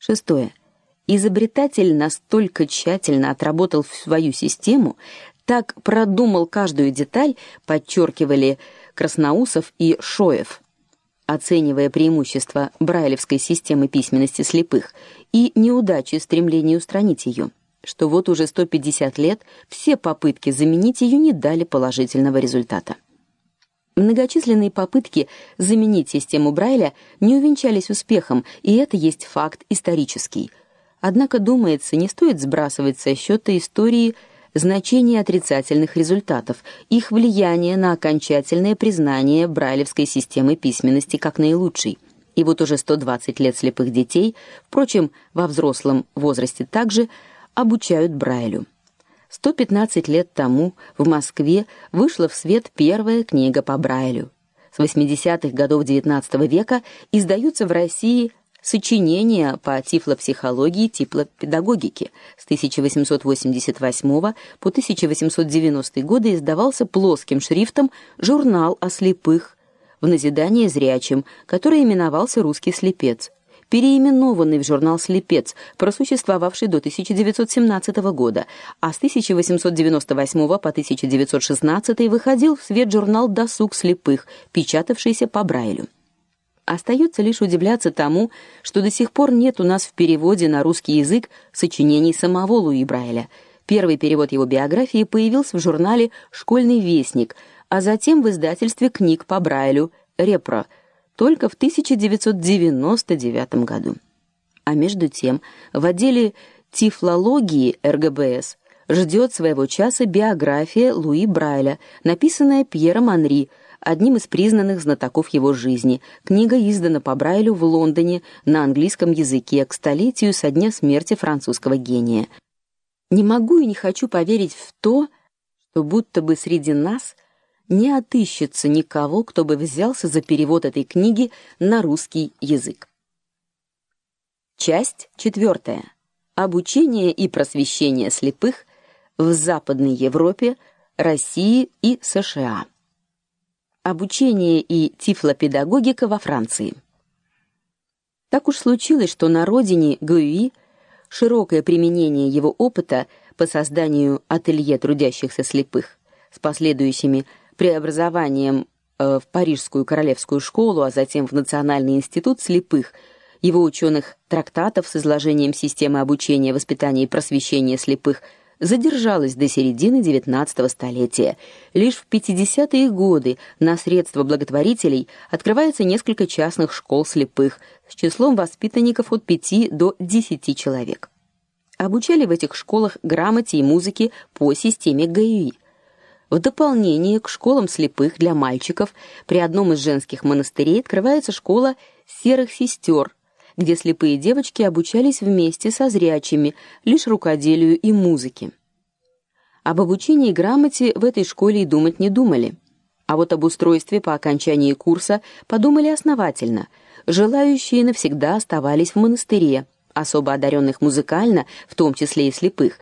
Шестое. Изобретатель настолько тщательно отработал свою систему, так продумал каждую деталь, подчеркивали Красноусов и Шоев, оценивая преимущества брайлевской системы письменности слепых и неудачи стремления устранить ее, что вот уже 150 лет все попытки заменить ее не дали положительного результата. Многочисленные попытки заменить систему Брайля не увенчались успехом, и это есть факт исторический. Однако, думается, не стоит сбрасывать со счета истории значение отрицательных результатов, их влияние на окончательное признание брайлевской системы письменности как наилучшей. И вот уже 120 лет слепых детей, впрочем, во взрослом возрасте также обучают Брайлю. 115 лет тому в Москве вышла в свет первая книга по Брайлю. С 80-х годов XIX века издаются в России сочинения по тифлопсихологии, тифлопедагогике. С 1888 по 1890 годы издавался плоским шрифтом журнал о слепых в назидание зрячим, который именовался Русский слепец переименованный в журнал Слепец, просуществовавший до 1917 года, а с 1898 по 1916 выходил в свет журнал Досуг слепых, печатавшийся по Брайлю. Остается лишь удивляться тому, что до сих пор нет у нас в переводе на русский язык сочинений самого Луи Брайля. Первый перевод его биографии появился в журнале Школьный вестник, а затем в издательстве книг по Брайлю Репро только в 1999 году. А между тем, в отделе тифлологии РГБС ждет своего часа биография Луи Брайля, написанная Пьером Анри, одним из признанных знатоков его жизни. Книга издана по Брайлю в Лондоне на английском языке к столетию со дня смерти французского гения. Не могу и не хочу поверить в то, что будто бы среди нас не отыщется никого, кто бы взялся за перевод этой книги на русский язык. Часть четвертая. Обучение и просвещение слепых в Западной Европе, России и США. Обучение и тифлопедагогика во Франции. Так уж случилось, что на родине Гюи широкое применение его опыта по созданию ателье трудящихся слепых с последующими преобразованием э, в Парижскую королевскую школу, а затем в Национальный институт слепых, его ученых трактатов с изложением системы обучения, воспитания и просвещения слепых задержалась до середины XIX столетия. Лишь в 50-е годы на средства благотворителей открывается несколько частных школ слепых с числом воспитанников от 5 до 10 человек. Обучали в этих школах грамоте и музыке по системе ГАИ. В дополнение к школам слепых для мальчиков при одном из женских монастырей открывается школа серых сестер, где слепые девочки обучались вместе со зрячими лишь рукоделию и музыке. Об обучении грамоте в этой школе и думать не думали. А вот об устройстве по окончании курса подумали основательно. Желающие навсегда оставались в монастыре, особо одаренных музыкально, в том числе и слепых,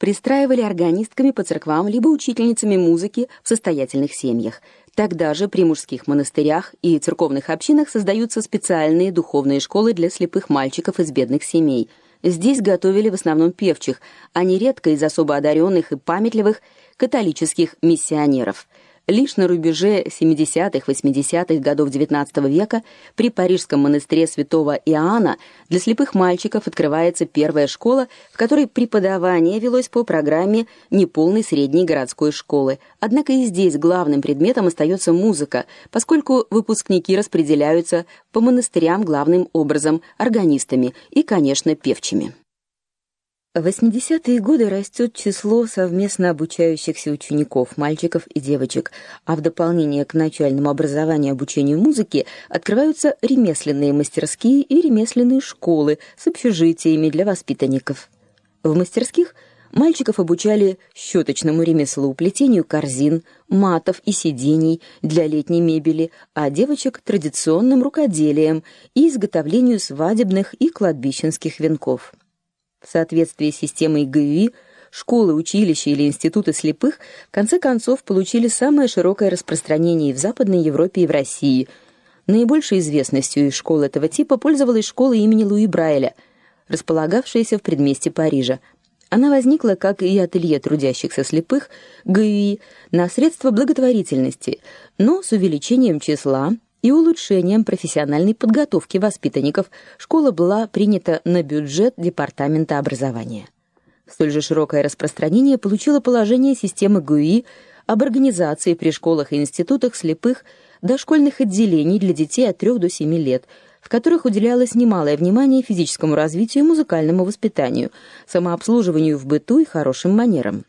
пристраивали органистками по церквам либо учительницами музыки в состоятельных семьях. Тогда же при мужских монастырях и церковных общинах создаются специальные духовные школы для слепых мальчиков из бедных семей. Здесь готовили в основном певчих, а нередко из особо одаренных и памятливых католических миссионеров – Лишь на рубеже 70-80-х годов XIX века при парижском монастыре Святого Иоанна для слепых мальчиков открывается первая школа, в которой преподавание велось по программе неполной средней городской школы. Однако и здесь главным предметом остается музыка, поскольку выпускники распределяются по монастырям главным образом органистами и, конечно, певчими. В 80-е годы растет число совместно обучающихся учеников, мальчиков и девочек, а в дополнение к начальному образованию обучению музыке открываются ремесленные мастерские и ремесленные школы с общежитиями для воспитанников. В мастерских мальчиков обучали щеточному ремеслу, плетению корзин, матов и сидений для летней мебели, а девочек традиционным рукоделием и изготовлению свадебных и кладбищенских венков. В соответствии с системой ГЮИ, школы, училища или институты слепых в конце концов получили самое широкое распространение в Западной Европе, и в России. Наибольшей известностью из школ этого типа пользовалась школа имени Луи Брайля, располагавшаяся в предместье Парижа. Она возникла, как и ателье трудящихся слепых ГЮИ, на средства благотворительности, но с увеличением числа и улучшением профессиональной подготовки воспитанников школа была принята на бюджет департамента образования. Столь же широкое распространение получило положение системы ГУИ об организации при школах и институтах слепых дошкольных отделений для детей от 3 до 7 лет, в которых уделялось немалое внимание физическому развитию и музыкальному воспитанию, самообслуживанию в быту и хорошим манерам.